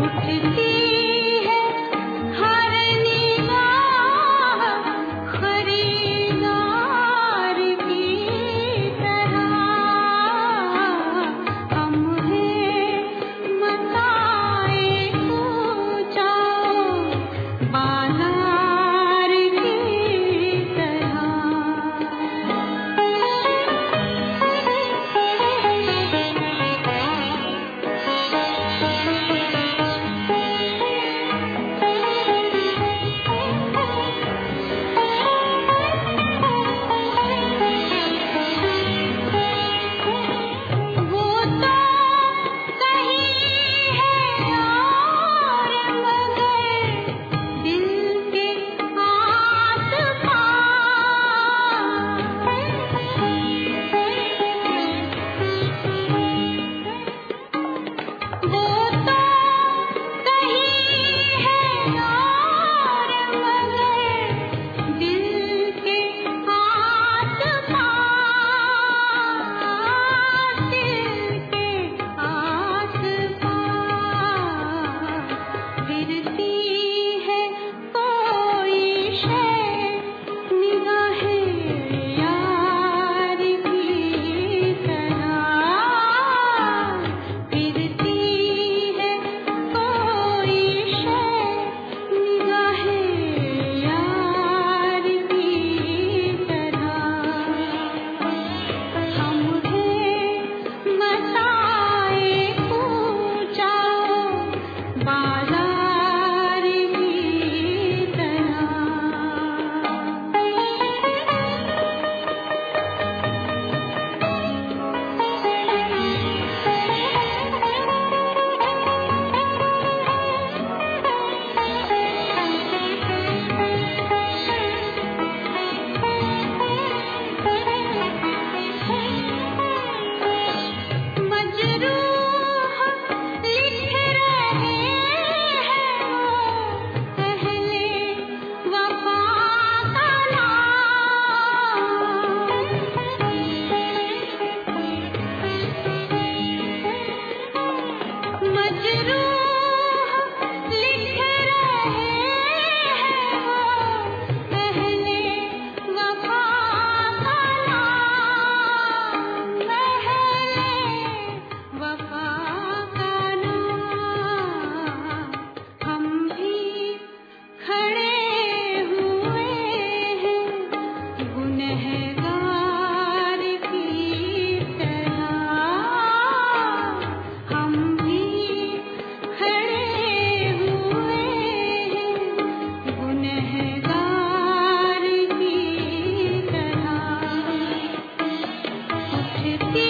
कुछ की تجرون see.